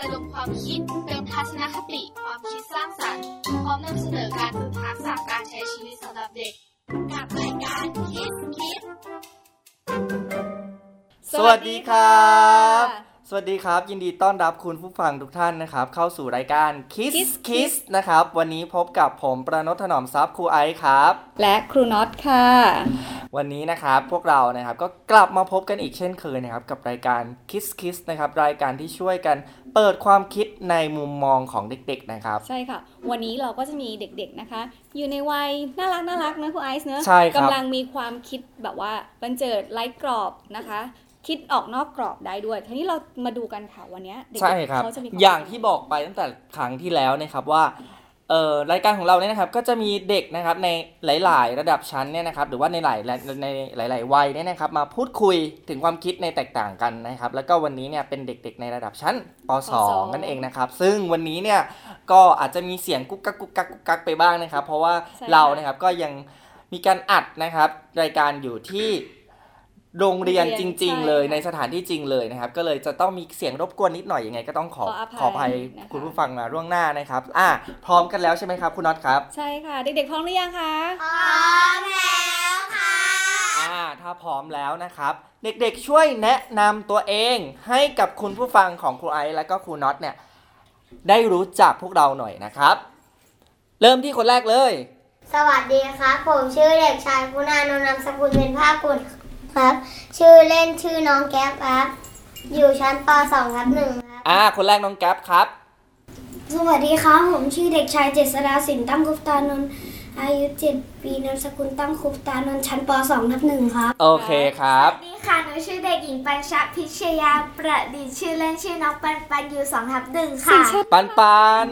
ระดมความคิดเป็นทัศนคติ ความคิดสร้างสรรค์ พร้อมนำเสนอการฝึกทักษะการใช้ชีวิตสำหรับเด็ก กับรายการคิดคิด สวัสดีครับ สวัสดีครับ ยินดีต้อนรับคุณผู้ฟังทุกท่านนะครับ เข้าสู่รายการ Kiss Kiss Kiss นะครับ วันนี้พบกับผมประนทถนอมทรัพย์ครูไอซ์ครับ และครูน็อตค่ะ วันนี้นะครับพวกเรานะครับก็กลับมาพบกันอีกเช่นเคยนะครับกับรายการ Kiss Kiss นะครับรายการที่ช่วยกัน เปิดความคิดในมุมมองของเด็กๆนะครับ ใช่ค่ะ วันนี้เราก็จะมีเด็กๆนะคะ อยู่ในวัยน่ารักน่ารักนะครูไอซ์เนอะใช่ครับกำลังมีความคิดแบบว่าบันเจิดไร้กรอบนะคะ คิดออกนอกกรอบได้ด้วยทีนี้เรามาดูกันค่ะวันเนี้ยเด็กๆใช่ครับ เขาจะมีควมอย่างที่บอกไปตั้งแต่ครั้งที่แล้วนะครับว่า เอ่อรายการของเราเนี่ยนะครับก็จะมีเด็กนะครับในหลาย ๆ ระดับชั้นเนี่ยนะครับหรือว่าในหลายในหลาย ๆ วัยเนี่ยนะครับมาพูดคุยถึงความคิดในแตกต่างกันนะครับ แล้วก็วันนี้เนี่ยเป็นเด็ก ๆ ในระดับชั้นป .2 นั่นเองนะครับ ซึ่งวันนี้เนี่ยก็อาจจะมีเสียงกุ๊กกักกุ๊กกักกุ๊กกักไปบ้างนะครับ เพราะว่าเรานะครับก็ยังมีการอัดนะครับรายการอยู่ที่ โรงเรียนจริง ๆ เลยในสถานที่จริงเลยนะครับ ก็เลยจะต้องมีเสียงรบกวนนิดหน่อยยังไงก็ต้องขอขออภัยขออภัยนะคะคุณผู้ฟังมาล่วงหน้านะครับ อะพร้อมกันแล้วใช่ไหมครับคุณน็อตครับ ใช่ค่ะ เด็กๆพร้อมหรือยังคะพร้อมแล้วค่ะอ่าถ้าพร้อมแล้วนะครับ เด็กๆช่วยแนะนำตัวเองให้กับคุณผู้ฟังของครูไอซ์และก็ครูน็อตเนี่ยได้รู้จักพวกเราหน่อยนะครับ เริ่มที่คนแรกเลย สวัสดีครับผมชื่อเด็กชายคุณานนท์นามสกุลเป็นภาคกุล ครับ ชื่อเล่นชื่อน้องแก๊ปครับ อยู่ชั้นป .2 ครับหนึ่งครับอ่าคนแรกน้องแก๊ปครับ สวัสดีครับ ผมชื่อเด็กชายเจษดาสินตั้งคุปตานนท์ อายุ 7 ปีนามสกุลตั้งคุปตานนท์ชั้นป .2 ทับหนึ่งครับ โอเคครับ สวัสดีค่ะ หนูชื่อเด็กหญิงปัญชพิชยาประดิษฐ์ชื่อเล่นชื่อน้องปันปันอยู่สองทับหนึ่งค่ะ ปันปัน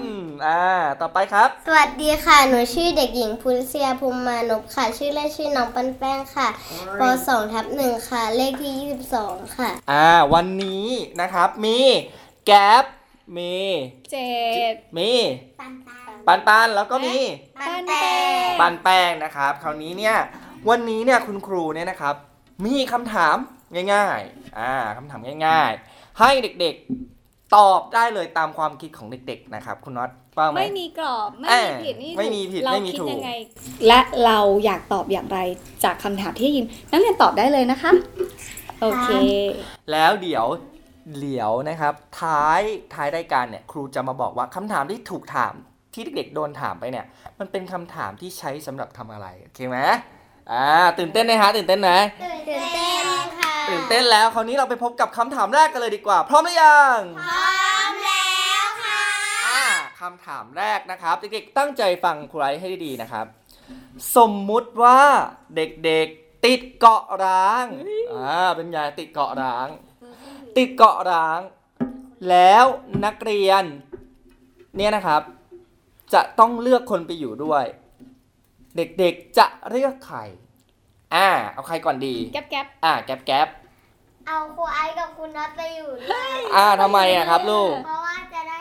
อ่าต่อไปครับ สวัสดีค่ะ หนูชื่อเด็กหญิงพุลเซียภูมิมานพค่ะ ชื่อเล่นชื่อน้องปันแป้งค่ะป .2 ทับหนึ่งค่ะ เลขที่ 22 ค่ะ อ่า วันนี้นะครับมีแก๊ปมีเจ็ดมีปันปัน ปันปันแล้วก็มีปันแป้งปันแป้งนะครับ คราวนี้เนี่ยวันนี้เนี่ยคุณครูเนี่ยนะครับ มีคำถามง่ายๆอ่าคำถามง่าย ๆ ให้เด็กๆตอบได้เลยตามความคิดของเด็ก ๆนะครับ คุณน็อตว่าไหม ไม่มีกรอบไม่เอ้มียผิดนี่ไม่มีผิดเราไม่มีคิดถูก ยังไง และเราอยากตอบอย่างไรจากคำถามที่ได้ยินนักเรียนตอบได้เลยนะคะ โอเค แล้วเดี๋ยวเดี๋ยวนะครับ ท้ายท้ายรายการเนี่ยครูจะมาบอกว่าคำถามที่ถูกถาม ที่เด็กๆโดนถามไปเนี่ย มันเป็นคำถามที่ใช้สำหรับทำอะไรโอเคไหมอ่าตื่นเต้นไหมฮะตื่นเต้นไหมตื่นเต้นค่ะตื่นเต้นแล้วคราวนี้เราไปพบกับคำถามแรกกันเลยดีกว่า พร้อมหรือยังพร้อมแล้วค่ะอ่าคำถามแรกนะครับเด็กๆตั้งใจฟังครูไลท์ให้ดีๆนะครับ สมมุติว่าเด็กๆติดเกาะร้างอ่าเป็นไงติดเกาะร้าง ติดเกาะร้าง แล้วนักเรียน เนี่ยนะครับ จะต้องเลือกคนไปอยู่ด้วย เด็กๆจะเลือกใครอ่า เอาใครก่อนดี แก๊บแก๊บอ่าแก๊บแก๊บเอาครูไอซ์กับครูน็อตไปอยู่ด้วยอ่าทำไมอะครับลูก เพราะว่าจะได้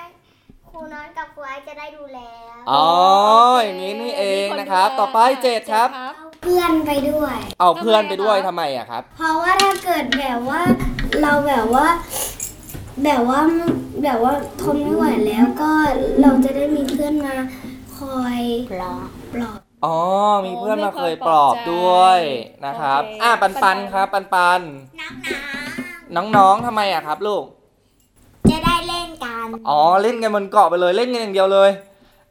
ครูน็อตกับครูไอซ์จะได้ดูแลอ๋ออย่างนี้นี่เองนะครับ ต่อไปเจ็ดครับ เพื่อนไปด้วย เอาเพื่อนไปด้วยทำไมอะครับ เพราะว่าถ้าเกิดแบบว่าเราแบบว่า แบบว่า แบบว่าทนไม่ไหวแล้วก็เราจะได้มีเพื่อนมาคอยปลอบปลอบ อ๋อ มีเพื่อนมาเคยปลอบด้วยนะครับอ่าปันปันครับปันปันน้องน้องๆทำไมอะครับลูกๆจะได้เล่นกันอ๋อเล่นกันบนเกาะไปเลยเล่นกันอย่างเดียวเลย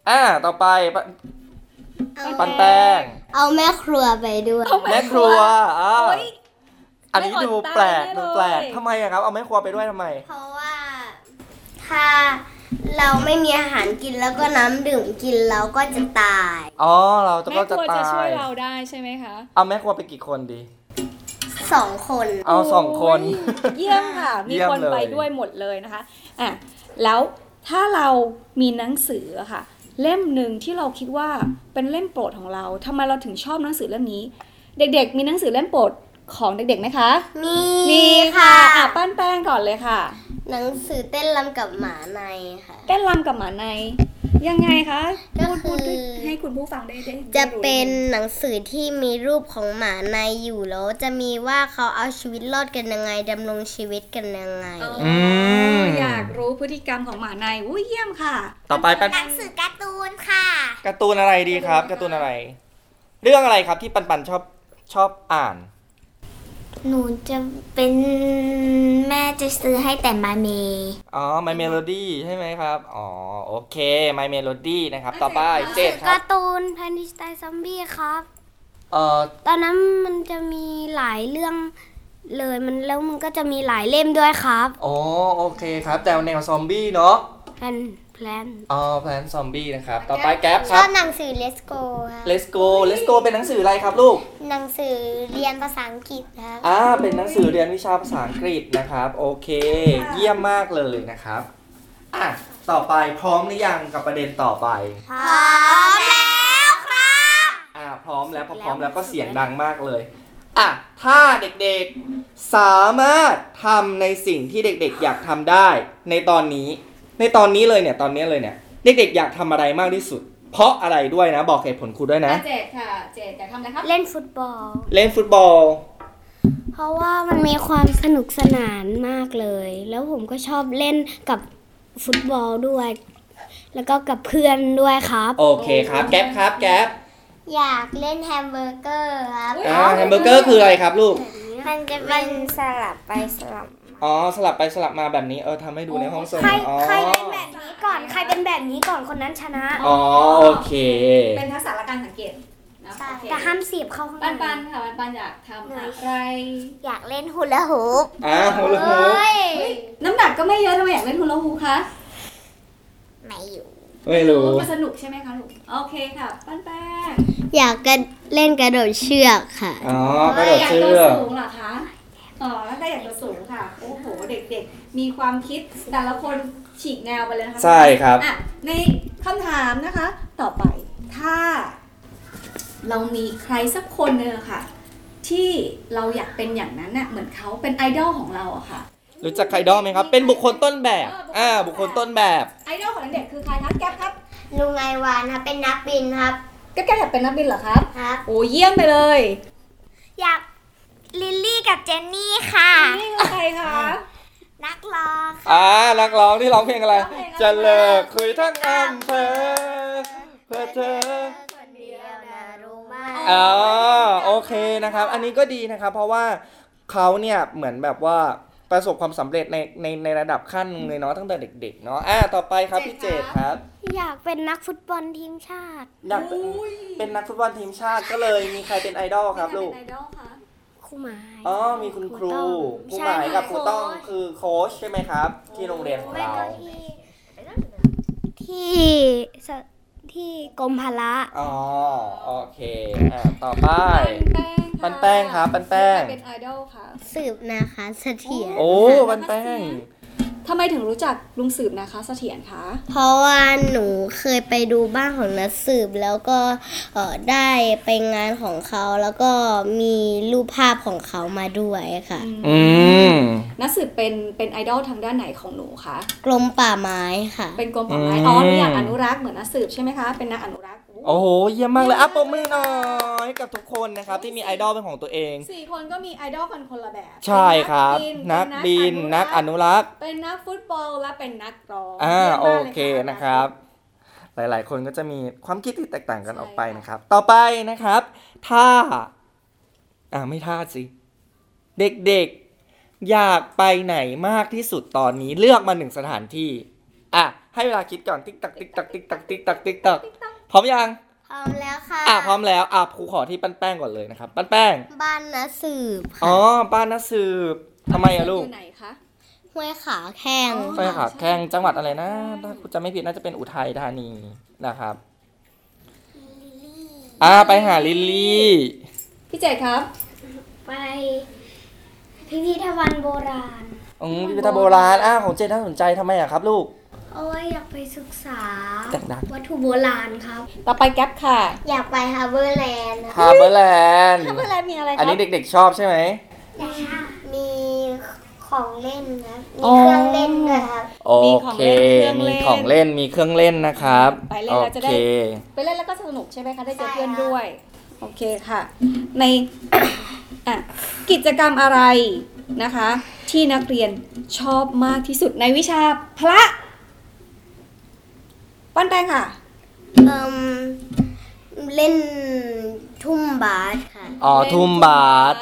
อ่าต่อไปปนปันแป้งเอาแม่ครัวไปด้วยเอาแม่ครัวอ่าโอ๊ยอันนี้ไม่อดดูแปลกตายแน่ดูแปลกเลย ทำไมอะครับเอาแม่ครัวไปด้วยทำไม เพราะว่า ถ้าเราไม่มีอาหารกินแล้วก็น้ำดื่มกินเราก็จะตาย อ๋อเราจะแม่ก็คจะรัวตาจะช่วยยเราได้ใช่ไหมคะ เอาแม่ครัวไปกี่คนดี สองคน เอาสองคน โอ้ยเยี่ยมค่ะ มีเยี่ยมคนเลย ไปด้วยหมดเลยนะคะอะแล้วถ้าเรามีหนังสืออะค่ะ เล่มหนึ่งที่เราคิดว่าเป็นเล่มโปรดของเราทำไมเราถึงชอบหนังสือเล่มนี้ เด็กๆ มีหนังสือเล่มโปรด ของเด็กๆไหมคะ มีมีค่ะอะป้านแป้งก่อนเลยค่ะ หนังสือเต้นรำกับหมาในค่ะ เต้นรำกับหมาใน ยังไงคะก็พูดคือพูดให้คุณผู้ฟังได้ได้จะได้รู้เป็นหนังสือที่มีรูปของหมาในอยู่แล้วจะมีว่าเขาเอาชีวิตรอดกันยังไงดำรงชีวิตกันยังไงอ๋ออมอยากรู้พฤติกรรมของหมาในอุ้ยเยี่ยมค่ะ ต่อไปปันหนังสือการ์ตูนค่ะการ์ตูนอะไรดีครับการ์ตูนอะไร เรื่องอะไรครับที่ปันปันชอบชอบอ่าน หนูจะเป็นแม่จะซื้อให้แต่มาเมอ๋อ My Melody ใช่ไหมครับ อ๋อ โอเค My Melody นะครับ ต่อไปเจดคการับร์ตูนแพนดิสไตซอมบี้ครับ เอ่อ ตอนนั้นมันจะมีหลายเรื่องเลยมันแล้วมันก็จะมีหลายเล่มด้วยครับอ๋อ โอเคครับ แต่แนวซอมบี้เนาะ แพน แพลนอ๋อแพลนซอมบี้นะครับ ต่อไปแก๊ปชครัอบบหนังสือ Let's Go ครับ Let's go Let's go เป็นหนังสืออะไรครับลูก หนังสือเรียนภาษาอังกฤษครับ อ่า เป็นหนังสือเรียนวิชาภาษาอังกฤษนะครับ โอเค เยี่ยมมากเลยนะครับ อะ ต่อไปพร้อมหรือยังกับประเด็นต่อไป พร้อมแล้วครับ อ่า พร้อมแล้วพอพร้อมแล้วก็เสียงดังมากเลย อะ ถ้าเด็กๆ สามารถทำในสิ่งที่เด็กๆ อยากทำได้ในตอนนี้ ในตอนนี้เลยเนี่ยตอนนี้เลยเนี่ยเด็กๆอยากทำอะไรมากที่สุด เพราะอะไรด้วยนะ บอกเหตุผลครูด้วยนะเจดค่ะเจดอยากทำอะไรครับเล่นฟุตบอล เล่นฟุตบอล เพราะว่ามันมีความสนุกสนานมากเลย แล้วผมก็ชอบเล่นกับฟุตบอลด้วย แล้วก็กับเพื่อนด้วยครับ โอเคครับแก๊ปครับแก๊ปอยากเล่นแฮมเบอร์เกอร์ครับอ่าแฮมเบอร์เกอร์คืออะไรครับลูกมันจะเป็นสลับไปสลับ อ๋อสลับไปสลับมาแบบนี้เออทำให้ดูในห้องส่งใครอ๋อใครเป็นแบบนี้ก่อนใครเป็นแบบนี้ก่อนคนนั้นชนะอ๋อโอเค เป็นทักษะละการสังเกตนะใช่โอเคแต่ห้ามเสียบเข้าข้างในปันปันค่ะปันปันอยากทำอะไรอยากเล่นฮูลาฮูปอ่าฮูลาฮูปน้ำหนักก็ไม่เยอะทำไมอยากเล่นฮูลาฮูปคะไม่อยู่ ไม่รู้ มันสนุกใช่ไหมคะลูกโอเคค่ะปันแป้งอยากกันเล่นกระโดดเชือกค่ะ อ๋อกระโดดอยากเชืตัวอกสูงเหรอคะ อ๋อแล้วก็อยากตัวสูงค่ะ โอ้โห เด็กๆ มีความคิดแต่ละคนฉีกแนวไปเลยนะคะใช่ครับอะในคำถามนะคะ ต่อไปถ้า เรามีใครสักคนหนึ่งอะค่ะ ที่เราอยากเป็นอย่างนั้นน่ะเหมือนเขาเป็นไอดอลของเราอะค่ะ รู้จักไอดอลไหมครับ เป็นบุคคลต้นแบบอ่าบุคคลต้นแบบไอดอลของเด็กๆคือใครคะแก๊ปครับลุงไอวานครับเป็นนักบินครับ แก๊ปแก๊ปอยากเป็นนักบินเหรอครับ ครับ โอ้เยี่ยมไปเลย อยาก ลิลลี่กับเจนนี่ค่ะ นี่คือใครคะ นักร้องอ่านักร้องที่ร้องเพลงอะไร ร้องเพลงอะไร จะเลิกคุยทั้งอำเภอเพื่อเธอคนเดียวนะรู้ไหมอ๋อโอเคนะครับ อันนี้ก็ดีนะครับ เพราะว่าเขาเนี่ยเหมือนแบบว่าประสบความสำเร็จในในในระดับขั้นหนึ่งเลยเนาะตั้งแต่เด็ก ๆ เนาะอ่าต่อไปครับพี่เจดครับ อยากเป็นนักฟุตบอลทีมชาติ อยากเป็นเป็นนักฟุตบอลทีมชาติก็เลยมีใครเป็นไอดอลครับลูก เป็นไอดอลคะ ครูหมาย อ๋อมีคุณครูต้อครูใช่หมายกับครูโค้ชต้องคือโค้ชใช่ไหมครับ ที่โรงเรียนของไม่เราก็ที่ที่สที่กรมพละอ๋อโอเคอ่าต่อไปแป้งค่ะปันแป้งครับปันแป้งใครเป็นไอดอลคะสืบนะคะเสถียรโอ้ปันแป้ง ทำไมถึงรู้จักลุงสืบนะคะเสถียรคะ เพราะว่าหนูเคยไปดูบ้านของนักสืบแล้วก็เออได้ไปงานของเขาแล้วก็มีรูปภาพของเขามาด้วยค่ะ อืม นักสืบเป็นเป็นไอดอลทางด้านไหนของหนูคะกรมป่าไม้ค่ะ เป็นกรมป่าไม้อืมอ๋อหนูอยากอนุรักษ์เหมือนนักสืบใช่ไหมคะ เป็นนักอนุรักษ์ โอ้โหเยี่ยมมากเลยอะปรบมือหน่อยกับทุกคนนะครับที่มีไอดอลเป็นของตัวเอง สี่คนก็มีไอดอลกันคนละแบบใช่ครับ เป็นนักบินนักอนุรักษ์ เป็นนักฟุตบอลและเป็นนักร้องอ่ายี่ยมโอมากลยเคนะครับ หลายๆ คนก็จะมีความคิดที่แตกต่างกันใช่ออกไปนะครับ ต่อไปนะครับ ถ้า อ่าไม่ท่าสิ เด็กๆ อยากไปไหนมากที่สุดตอนนี้เลือกมาหนึ่งสถานที่ อะ ให้เวลาคิดก่อนติ๊กตักติ๊กตักติ๊กตักติ๊กตักติ๊กตัก พร้อมยังพร้อมแล้วค่ะอะพร้อมแล้วอะครูขอที่ปั้นแป้งก่อนเลยนะครับ ปั้นแป้ง บ้านนักสืบอ๋ค่ะอบ้านนักสืบทำไมอะลูก อยู่ไหนคะ ห้วยขาแข้งไปค่ะแข่งจังหวัดอะไรนะถ้าครูจำไม่ผิดน่าจะเป็นอุทัยธานีนะครับอ่าไปหาลิลลี่ พี่เจดครับ ไปพิพิธภัณฑ์โบราณอืมพิพิธภัณฑ์โบราณอ่าของเจนน่าสนใจทำไมอะครับลูก เอาไว้อยากไปศึกษาดังวัตถุโบราณครับ ต่อไปแก๊ปค่ะอยากไปฮาร์เบอร์แลนด์ๆฮาร์เบอร์แลนด์ทำอะไรมีอะไรครับอันนี้เด็กๆชอบใช่ไหมมีของเล่นครับอ๋มีอเครื่องเล่นด้วยครับโอเค มีของเล่นมีเครื่องเล่นนะครับ ไปเล่นโอแล้วจะได้เคไปเล่นแล้วก็สนุกใช่ไหมคะได้เจอใช่เพื่อนค่ะด้วยโอเคค่ะ ในอะกิจกรรมอะไรนะคะ ที่นักเรียนชอบมากที่สุดในวิชาพระ ปั้นแป้งค่ะ เอิ่มเล่นทุ่มบาสค่ะอ๋อทุ่มบาส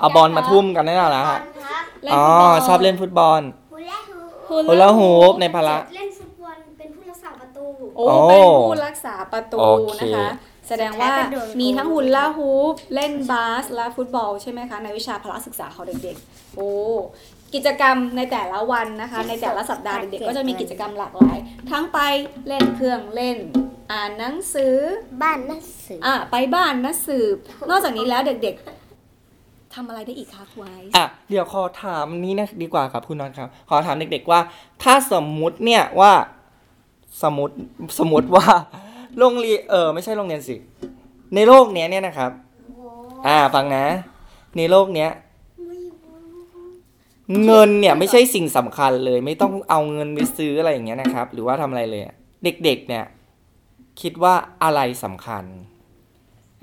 เอาบอลมาทุ่มกันนี่แหละนะฮะครับเล่นอ๋อฟุตบลชอบเล่นฟุตบอลฮูลาฮูปฮูลาฮูปในพละ เล่นฟุตบอลเป็นผู้รักษาประตู โอ้โอ้เป็นผู้รักษาประตูโอเคนะคะ แสดงว่าสุดท้ายก็โดนมีทั้งฮุลลาฮูปเล่นบาสและฟุตบอลใช่ไหมคะในวิชาพละศึกษาของเด็กๆ โอ้ กิจกรรมในแต่ละวันนะคะ ในแต่ละสัปดาห์เด็กๆก็จะมีกิจกรรมหลากหลาย ทั้งไปเล่นเครื่องเล่น อ่านหนังสือบ้านหนังสืออะไปบ้านนะสืบ นอกจากนี้แล้วเด็กๆทำอะไรได้อีกคะคุณไอซ์อะเดี๋ยวขอถามนี้นะดีกว่าครับคุณนอนครับ ขอถามเด็ก ๆว่า ถ้าสมมุติเนี่ยว่าสมมติสมมติว่าโรงเรียนเออไม่ใช่โรงเรียนสิ ในโลกเนี้ยเนี่ยนะครับ อ่าฟังนะ ในโลกเนี้ย เงินเนี่ยไม่ใช่สิ่งสำคัญเลย ไม่ต้องเอาเงินไปซื้ออะไรอย่างเงี้ยนะครับ หรือว่าทำอะไรเลยอะเด็กๆเนี่ย คิดว่าอะไรสำคัญ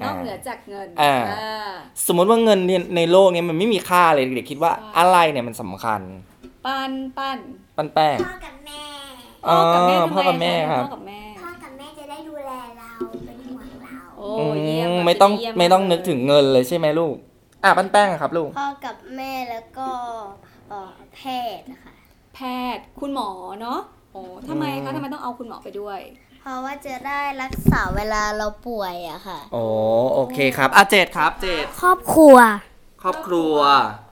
นอกเหนือจากเงินอ่าอ่าสมมติว่าเงินเนี่ยในโลกเนี้ยมันไม่มีค่าเลยเด็กๆคิดว่าใช่อะไรเนี่ยมันสำคัญ ปั้นปั้นปั้นแป้งพ่อกับแม่อ๋อพ่อกับแม่พ่อกับแม่ทำไครับพ่อกับแม่พ่อกับแม่จะได้ดูแลเราเป็นห่วงเราโอ้อืเยี่ยมมค่ะไม่ต้องเยี่ยไม่ต้องานึกถึงเงินเลยใช่ไหมลูกอะปั้นแป้งอะครับลูกพ่อกับแม่แล้วก็เอ่อ แพทย์นะคะแพทย์คุณหมอเนาะโอ้ทำไมอืคะมทำไมต้องเอาคุณหมอไปด้วย เพราะว่าจะได้รักษาเวลาเราป่วยอะค่ะ โอ้โอเคครับอะเจดครับเจดครอบครัว ครอบครัว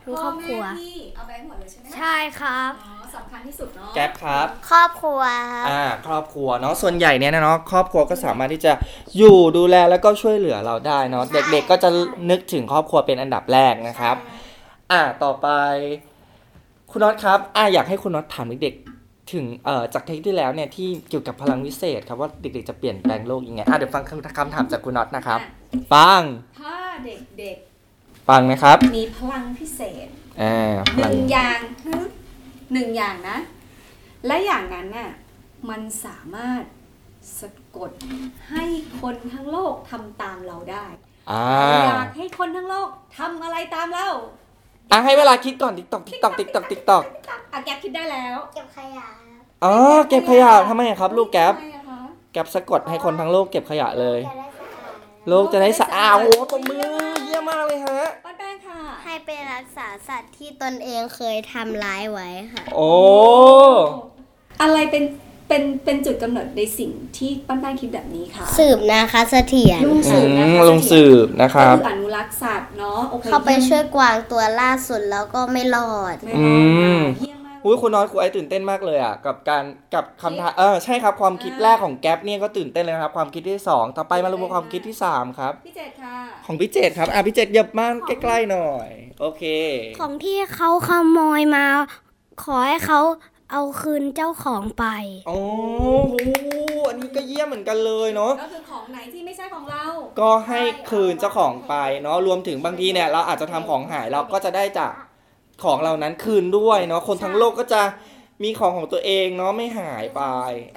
คือครอบครัว พ่แม่พี่เอาไปหมดเลยใช่ไหมใช่ครับ อ๋อสำคัญที่สุดเนาะแก๊ปครับ ครอบครัวครับอ่าครอบครัวเนาะส่วนใหญ่เนี่ยนะเนาะครอบครัวก็สามารถที่จะอยู่ดูแลแล้วก็ช่วยเหลือเราได้เนาะเด็กๆก็จะนึกถึงครอบครัวเป็นอันดับแรกนะครับ อ่าต่อไป คุณน็อตครับอ่าอยากให้คุณน็อตถามเด็กๆถึงเอ่อจากเทปที่แล้วเนี่ยที่เกี่ยวกับพลังวิเศษครับว่าเด็กๆจะเปลี่ยนแปลงโลกยังไงอะเดี๋ยวฟังคำคำถามจากคุณน็อตนะครับฟังถ้าเด็กฟังนะครับๆมีพลังพิเศษอ่าพหลังนึ่งอย่างฮึหนึ่งอย่างนะ และอย่างนั้นน่ะมันสามารถสะกดให้คนทั้งโลกทำตามเราได้ อ่าอยากให้คนทั้งโลกทำอะไรตามเรา อะให้เวลาคิดก่อนติ๊กตอกติ๊กตอกติ๊กตอกติ๊กตอกอะแก๊ปคิดได้แล้วเก็บขยะอ๋อเก็บขยะทำไมอะครับ ลูกแก๊ปทำไมอะคะแก๊ปสะกดให้คนทั้งโลกเก็บขยะเลย จะได้สะอาดโลกจะได้สะอาดโอ้โหตบมือเยี่ยมมากเลยฮะ ป้านแป้งค่ะ ให้ไปรักษาสัตว์ที่ตนเองเคยทำร้ายไว้ค่ะ โอ้ อะไรเป็น เป็นเป็นจุดกำเนิดในสิ่งที่ป้านแป้งคิดแบบนี้ค่ะ สืบนะคะเสถียรลุงอืสืบนะมคะลงสืบนะคก็รับคืออนุรักษ์สัตว์เนาะโอเคเขาไปช่วยกวางตัวล่าสุดแล้วก็ไม่รอดไม่อืรอดมเยี่ยมมากอุ้ยคุณน้อยครูไอตื่นเต้นมากเลยอะกับการกับคำถามเออใช่ครับความคิดแรกของแก๊ปเนี่ยก็ตื่นเต้นเลยนะครับความคิดที่สองต่อไปมาลงความคิดที่สามครับพี่เจตค่ะของพี่เจตครับอะพี่เจตเหยับมาใกล้ๆหน่อย โอเค ของที่เขาขโมยมาขอให้เขา เอาคืนเจ้าของไปโอ้โหอันนี้ก็เยี่ยมเหมือนกันเลยเนาะ ก็คือของไหนที่ไม่ใช่ของเรา ก็ให้คืนเจ้าของไปเนาะ รวมถึงบางทีเนี่ยเราอาจจะทำของหายเราก็จะได้จากของเหล่านั้นคืนด้วยเนาะ คนทั้งโลกก็จะมีของของตัวเองเนาะไม่หายไป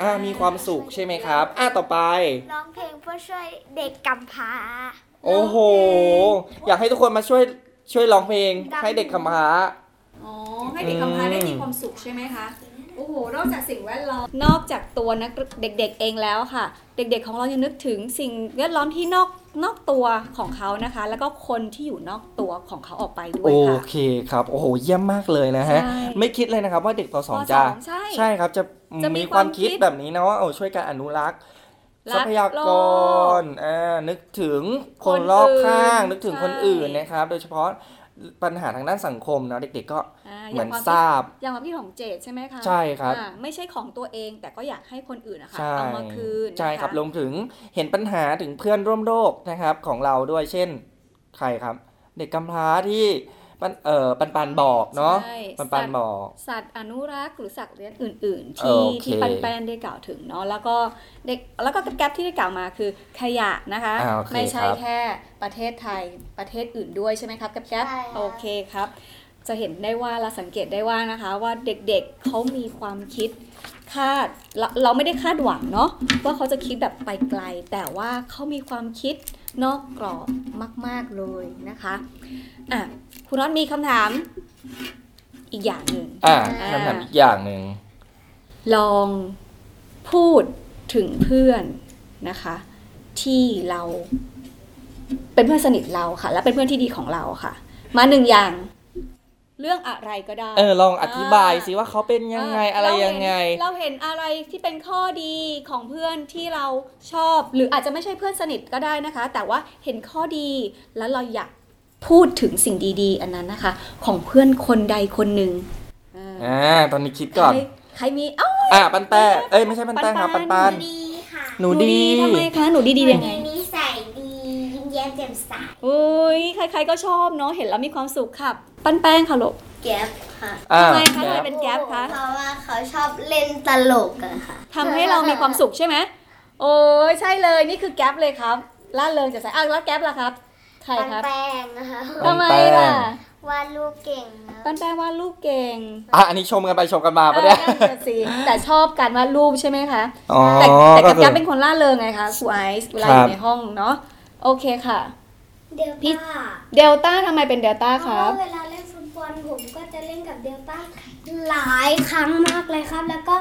อ่ามีความสุขใช่ไหมครับ อ่าต่อไป ร้องเพลงเพื่อช่วยเด็กกำพร้า โอ้โห อยากให้ทุกคนมาช่วยช่วยร้องเพลงให้เด็กกำพร้า อ๋อให้เด็กกำพร้าได้มีความสุขใช่ไหมคะโอ้โหนอกจากสิ่งแวดล้อมนอกจากตัวนักเด็กๆเองแล้วค่ะ เด็กๆของเรายังนึกถึงสิ่งแวดล้อมที่นอกนอกตัวของเขานะคะ แล้วก็คนที่อยู่นอกตัวของเขาออกไปด้วโอยค่ะเคครับ โอ้โห เยี่ยมมากเลยนะฮะใช่ไม่คิดเลยนะครับว่าเด็กปสองปจะสองใช่ใช่ครับจะจะมีมีความความคิคิดดแบบนี้นะว่าโอ้ช่วยกันอนุรักษ์รัทรักพยากร อ่า นึกถึงคนคนรอบข้างอื่นนึกถึงคนใช่อื่นนะครับ โดยเฉพาะ ปัญหาทางด้านสังคมนะเด็กๆก็อ่าเหมือนย่งควทราบ อย่างความคิดของเจดใช่ไหมคะใช่ครับอ่าไม่ใช่ของตัวเองแต่ก็อยากให้คนอื่นนะคะใช่เอามาคืนใช่นะะครับรวมถึงเห็นปัญหาถึงเพื่อนร่วมโลกนะครับของเราด้วยเช่นใครครับ เด็กกำพร้าที่ ปันเอ่อปันปันบอกเนาะใช่ปันปันสัตว์บอก สัตว์อนุรักษ์หรือสัตว์เลี้ยงอื่น ๆ ที่โอเคที่ปันแป้นได้กล่าวถึงเนาะแล้วก็เด็กแล้วก็แก๊ปที่ได้กล่าวมาคือขยะนะคะอ่าโอเคไม่ใช่ครับแค่ประเทศไทยประเทศอื่นด้วยใช่ไหมครับแก๊ปแก๊ปใช่ค่ะโอเคครับ จะเห็นได้ว่าเราสังเกตได้ว่านะคะ ว่าเด็กๆเขามีความคิดคาดเราเราไม่ได้คาดหวังเนาะว่าเขาจะคิดแบบไปไกล แต่ว่าเขามีความคิดนอกกรอบมาก ๆเลยนะคะอะ คุณน็อตมีคำถาม อีกอย่างหนึ่งอ่าอ่าคำถามอีกอย่างหนึ่งลองพูดถึงเพื่อนนะคะ ที่เราเป็นเพื่อนสนิทเราค่ะ และเป็นเพื่อนที่ดีของเราค่ะ มาหนึ่งอย่างเรื่องอะไรก็ได้ เออลองอธิบายสิว่าเขาเป็นยังไงอะไรยังไง เราเห็นอะไรที่เป็นข้อดีของเพื่อนที่เราชอบ หรืออาจจะไม่ใช่เพื่อนสนิทก็ได้นะคะ แต่ว่าเห็นข้อดีแล้วเราอยาก พูดถึงสิ่งดีๆ อันนั้นนะคะ ของเพื่อนคนใดคนหนึ่งอ่าอ่าตอนนี้คิดก่อนใครใครมีเอ้าอ่าปันแป้งเอ้ยไม่ใช่ปันแป้งครับปัปันนปันดีค่ะ หนูดีทำไมคะหนูดีๆยังไงนิสัยดียิ้มแย้มแจ่มใสอุ้ยใคร ๆก็ชอบเนาะเห็นแล้วมีความสุขค่ะ ปั้นแป้งค่ะลูกแก๊ปค่ะอ่าทำไมคะทำไมเป็นแก๊ปคะเพราะว่าเขาชอบเล่นตลกอะค่ะทำให้เรามีความสุขใช่ไหมโอ้ยใช่เลยนี่คือแก๊ปเลยครับล่าเริงจะใส่อ้าวแล้วแก๊ปล่ะครับ ใครครับแป้งนะคะทำไมล่ะวาดรูปเก่งนะปั้นแป้งวาดรูปเก่งอะอันนี้ชมกันไปชมกันมาปะเนี่ยอ่านั่นน่ะสิแต่ชอบการวาดรูปใช่ไหมคะอ๋อแต่แต่ก็กับคือแก๊ปเป็นคนล่าเริงไงคะครูไอซ์เวลาอครัยู่บในห้องเนาะโอเคค่ะ เดลพี่ ต้าเดลต้าทำไมเป็นเดลต้าเพคราะรับว่าเวลาเล่นฟุตบอลผมก็จะเล่นกับเดลต้าหลายครั้งมากเลยครับ แล้วก็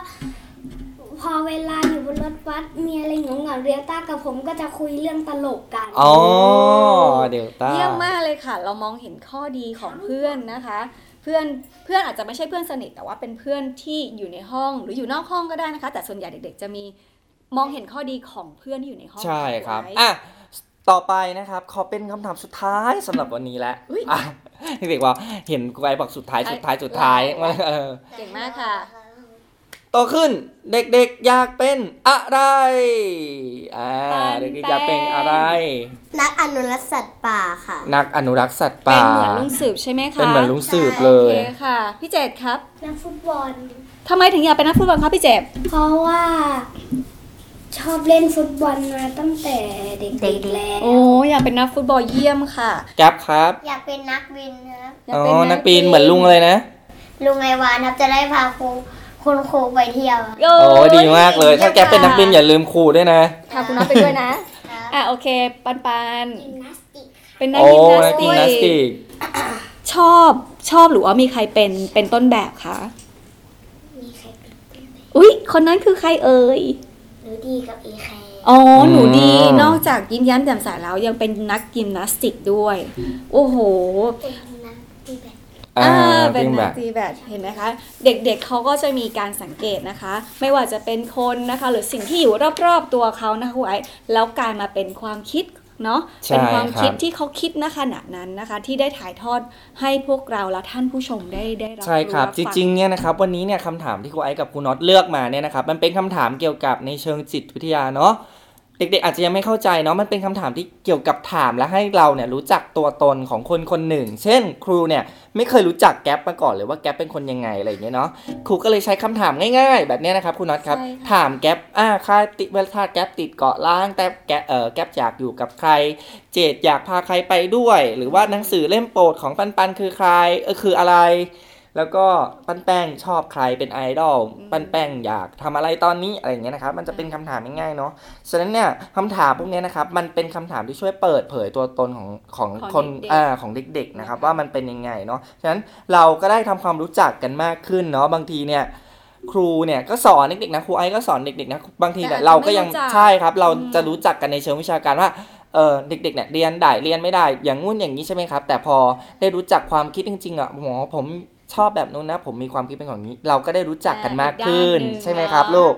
พอเวลาอยู่บนรถบัสมีอะไรเหงาเหงาๆเดลต้ากับผมก็จะคุยเรื่องตลกกัน อ๋อเดลต้า เยี่ยมมากเลยค่ะ เรามองเห็นข้อดีของเพื่อนนะคะ เพื่อนเพื่อนอาจจะไม่ใช่เพื่อนสนิทแต่ว่าเป็นเพื่อนที่อยู่ในห้องหรืออยู่นอกห้องก็ได้นะคะ แต่ส่วนใหญ่เด็ก ๆ จะมีมองเห็นข้อดีของเพื่อนที่อยู่ในห้องใช่ครับไว้ อะต่อไปนะครับ ขอเป็นคำถามสุดท้ายสำหรับวันนี้แล้วอุ๊ย อะเด็กๆว่าเห็นกูไอบอกสุดท้ายใช่สุดท้ายสุดท้ายไลน์เออ เก่งมากค่ะโต ขึ้น เด็กๆอยากเป็นอะไรอ่าเด็กๆอยากเป็นอะไร นักอนุรักษ์สัตว์ป่าค่ะ นักอนุรักษ์สัตว์เป็ป่านเหมือนลุงสืบใช่ไหมคะเป็นเหมือนลุงสืบเลโอยเคค่ะ พี่เจดครับนักฟุตบอลทำไมถึงอยากเป็นนักฟุตบอลครับพี่เจดเพราะว่าชอบเล่นฟุตบอลมาตั้งแต่เด็กๆแล้วโอ้อยากเป็นนักฟุตบอลเยี่ยมค่ะแก๊ปครับ อยากเป็นนักบินครับอยากอ๋อเป็นนักปีนเหมือนลุงเลยนะ ลุงไอวานครับจะได้พาครู คุณครูไปเที่ยว โอ้โอ้ดีมากเลย ถ้าแก๊ปเป็นนักบินอย่าลืมครูด้วยนะพาคุณน้องไปด้วยนะครับอะโอเค ปันปันยิมนาสติกเป็นนักโอ้ยิมนาสนักติยิมนาสติกชอบชอบหรือว่ามีใครเป็นเป็นต้นแบบคะ มีใครเป็นอุ๊ย คนนั้นคือใครเอ่ย หนูดีกับอีแคร์อ๋ออืมหนูดี นอกจากยิ้มแย้มแจ่มใสแล้วยังเป็นนักยิมนาสติกด้วย โอ้โห เป็นนักตีแบด อ่าเป็นวิ่งแบนักบตีแบดเห็นไหมคะ เด็กๆเขาก็จะมีการสังเกตนะคะ ไม่ว่าจะเป็นคนนะคะ หรือสิ่งที่อยู่รอบๆตัวเขานะคะคุณไอซ์แล้วกลายมาเป็นความคิดเนาะใช่เป็นความคิดครับที่เขาคิดณขณะนั้นนะคะ ที่ได้ถ่ายทอดให้พวกเราและท่านผู้ชมได้ได้รับใช่ครับจฟังริงๆเนี่ยนะครับวันนี้เนี่ยคำถามที่ครูไอซ์กับครูน็อตเลือกมาเนี่ยนะครับมันเป็นคำถามเกี่ยวกับในเชิงจิตวิทยาเนาะ เด็กๆอาจจะยังไม่เข้าใจเนาะมันเป็นคำถามที่เกี่ยวกับถามและให้เราเนี่ยรู้จักตัวตนของคนคนหนึ่ง เช่น ครูเนี่ยไม่เคยรู้จักแก๊ปมาก่อนเลยว่าแก๊ปเป็นคนยังไงอะไรอย่างเงี้ยเนาะครูก็เลยใช้คำถามง่ายๆ แบบเนี้ยนะครับครูน็อตครับใช่ค่ะถามแก๊ปอ่าค่าติเวลาแก๊ปติดเกาะล้างแต่แก๊ปเอ่อแก๊ปอยากอยู่กับใคร เจดอยากพาใครไปด้วย หรือว่าหนังสือเล่มโปรดของปันปันคือใครเออคืออะไร แล้วก็ปันแป้งชอบใครเป็นไอดอลปันแป้งอยากทำอะไรตอนนี้อะไรอย่างเงี้ยนะครับ มันจะเป็นคำถามง่ายๆเนาะฉะนั้นเนี่ยคำถามพวกเนี้ยนะครับมันเป็นคำถามที่ช่วยเปิดเผยตัวตนของของของคนเด็กๆอ่าของเด็กๆนะครับ ว่ามันเป็นยังไงเนาะฉะนั้นเราก็ได้ทำความรู้จักกันมากขึ้นเนาะบางทีเนี่ยครูเนี่ยก็สอนเด็กๆนะครูไอซ์ก็สอนเด็กๆนะบางทีเนี่ยแต่อาจจะเราก็ยังไม่รู้จักใช่ครับ เราอืมจะรู้จักกันในเชิงวิชาการว่าเออเด็กๆเนี่ยเรียนได้เรียนไม่ได้อย่างงู้นอย่างนี้ใช่ไหมครับ แต่พอได้รู้จักความคิดจริงๆอะหมอผม ชอบแบบนู้นนะ ผมมีความคิดเป็นของนี้ เราก็ได้รู้จักกันมากขึ้นอีกด้านหนึ่งใช่ไหมครับเนาะลูก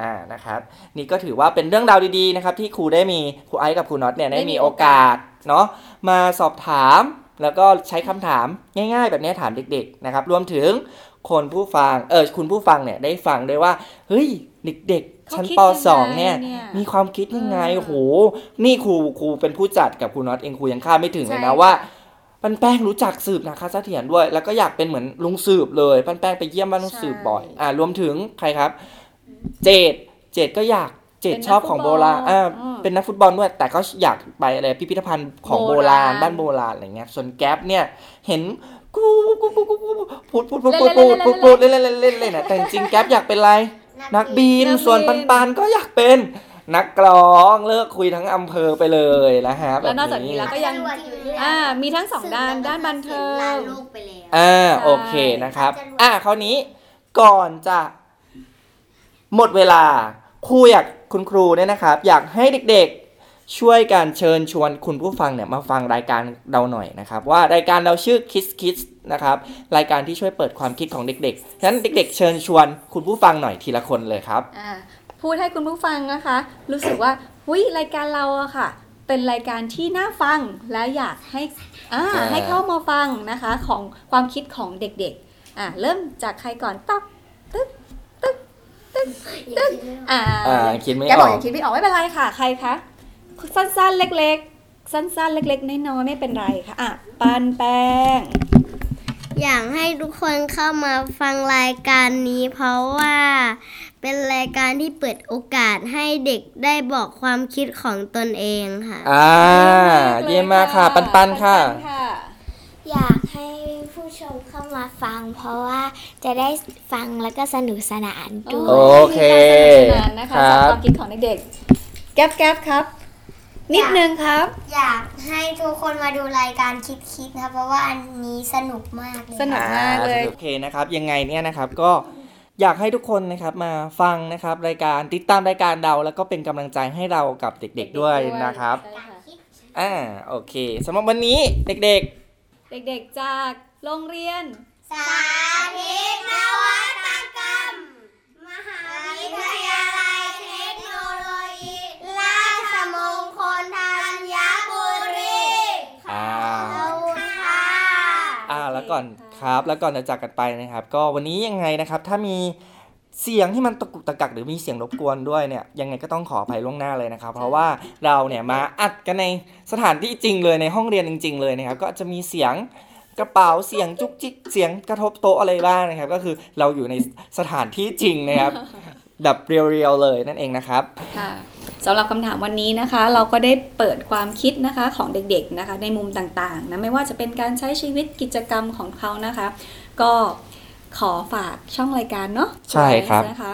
อ่านะครับ นี่ก็ถือว่าเป็นเรื่องราวดีๆนะครับ ที่ครูได้มีครูไอซ์กับครูน็อตเนี่ยได้มีโอกาสเนาะมาสอบถามแล้วก็ใช้คำถามง่าย ๆ แบบนี้ถามเด็ก ๆ นะครับ รวมถึงคนผู้ฟังเออคุณผู้ฟังเนี่ยได้ฟังด้วยว่าเฮ้ยเด็กๆเขาชั้นคิดปยังไงสองเนี่ยเนี่ย มีความคิดยังไงเออโอ้โหนี่ครูครูเป็นผู้จัดกับครูน็อตเองครูยังคาดไม่ถึงเลยใช่นะค่ะว่า ปันแป้งรู้จักสืบนาคาเสถียรด้วย แล้วก็อยากเป็นเหมือนลุงสืบเลยปันแป้งไปเยี่ยมบ้านลุงสืบบ่อย อ่ารวมถึงใครครับ เจดเจดก็อยากเจดชอบของโบราณอ่าเป็นนักฟุตบอลด้วย แต่ก็อยากไปอะไรพิพิธภัณฑ์ของโบราณบ้านโบราณอะไรเงี้ย ส่วนแก๊ปเนี่ยเห็นกูกูกูกูกูพูดพูดพูดพูดพูดพูดพูดเล่นเล่นเล่นเล่นเล่นอะแต่จริงๆแก๊ปอยากเป็นอะไรนักบินนักบินส่วนปันปันก็อยากเป็น นักกร้องเลิกคุยทั้งอำเภอไปเลยนะฮะแบบแล้วนอกจากนี้แล้วก็ยังตำรวจอยู่ด้วยอ่า มีทั้งสองด้าน ด้านบันเทิงลานโลกไปแล้ว อ่าโอเคนะครับ อ่าคราวนี้ก่อนจะ หมดเวลาครูอยากคุณครูเนี่ยนะครับ อยากให้เด็กๆช่วยกันเชิญชวนคุณผู้ฟังเนี่ยมาฟังรายการเราหน่อยนะครับ ว่ารายการเราชื่อ Kids Kids นะครับรายการที่ช่วยเปิดความคิดของเด็กๆฉะนั้นเด็ก ๆ เชิญชวนคุณผู้ฟังหน่อยทีละคนเลยครับ อ่า พูดให้คุณผู้ฟังนะคะ รู้สึกว่าหุยรายการเราอะค่ะ เป็นรายการที่น่าฟังและอยากให้อ่าอ่าให้เข้ามาฟังนะคะของความคิดของเด็กๆอ่าเริ่มจากใครก่อนต๊อกตึ๊กตึ๊กตึ๊กตึ๊กอ่าอ่าคิดไม่แกอบอกอกยังคิดไม่ออกไม่เป็นไรค่ะ ใครคะสั้นๆเล็ก ๆ สั้นๆ เล็ก ๆ น้อยๆไม่เป็นไรค่ะอะปันแป้งอยากให้ทุกคนเข้ามาฟังรายการนี้เพราะว่า เป็นรายการที่เปิดโอกาสให้เด็กได้บอกความคิดของตนเองค่ะ อ่า เยี่ยมมากค่ะ ปันปันๆค่ะ ปันๆค่ะ อยากให้ผู้ชมเข้ามาฟัง เพราะว่าจะได้ฟังแล้วก็สนุกสนานด้วโอยเคมีการสนุกสนานนะคะครัจากบความคิดของเด็กๆแก๊บแก๊บครับ นิดนึงครับ อยากให้ทุกคนมาดูรายการคิดคิดนะเพราะว่าอันนี้สนุกมากเลย สนุกมากเลย โอเคนะครับ ยังไงเนี่ยนะครับก็ อยากให้ทุกคนนะครับมาฟังนะครับรายการติดตามรายการเรา แล้วก็เป็นกำลังใจให้เรากับเด็กๆด้วยนะครับใช่ค่ะอ่าโอเคสำหรับวันนี้เด็กเด็กๆจากโรงเรียน สาธิตนวัต ครับ แล้วก่อนจะจากกันไปนะครับ ก็วันนี้ยังไงนะครับ ถ้ามีเสียงที่มันตะกุกตะกักหรือมีเสียงรบกวนด้วยเนี่ยยังไงก็ต้องขออภัยล่วงหน้าเลยนะครับ เพราะว่าเราเนี่ยมาอัดกันในสถานที่จริงเลยในห้องเรียนจริง ๆ เลยนะครับ ก็จะมีเสียงกระเป๋าเสียงจุกจิกเสียงกระทบโต๊ะอะไรบ้างนะครับ ก็คือเราอยู่ในสถานที่จริงนะครับ แบบเรียวๆเลยนั่นเองนะครับค่ะสำหรับคำถามวันนี้นะคะ เราก็ได้เปิดความคิดนะคะของเด็กๆนะคะ ในมุมต่างๆนะไม่ว่าจะเป็นการใช้ชีวิตกิจกรรมของเขานะคะ ก็ขอฝากช่องรายการเนาะใช่ครับนะคะ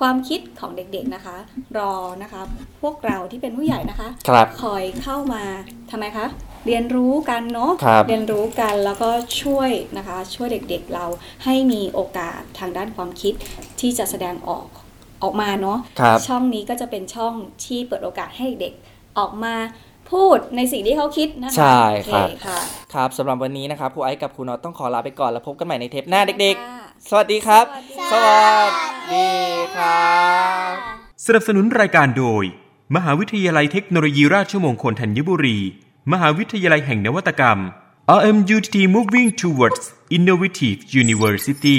ความคิดของเด็กๆนะคะ รอนะคะ พวกเราที่เป็นผู้ใหญ่นะคะครับคอยเข้ามาทำไมคะเรียนรู้กันเนาะครับเรียนรู้กันแล้วก็ช่วยนะคะ ช่วยเด็กๆเราให้มีโอกาสทางด้านความคิดที่จะแสดงออก ออกมาเนาะครับช่องนี้ก็จะเป็นช่องที่เปิดโอกาสให้เด็กออกมาพูดในสิ่งที่เขาคิดนะคะใช่ครับโอเค่ะครับสำหรับวันนี้นะครับครูไอซ์กับครูน็อตต้องขอลาไปก่อนแล้วพบกันใหม่ในเทปหน้าเด็กค่ะๆสวัสดีครับสวัสดีสวัสดีครับสนับสนุนรายการโดย มหาวิทยาลัยเทคโนโลยีราชมงคลธัญบุรี มหาวิทยาลัยแห่งนวัตกรรม RMUTT Moving Towards Innovative University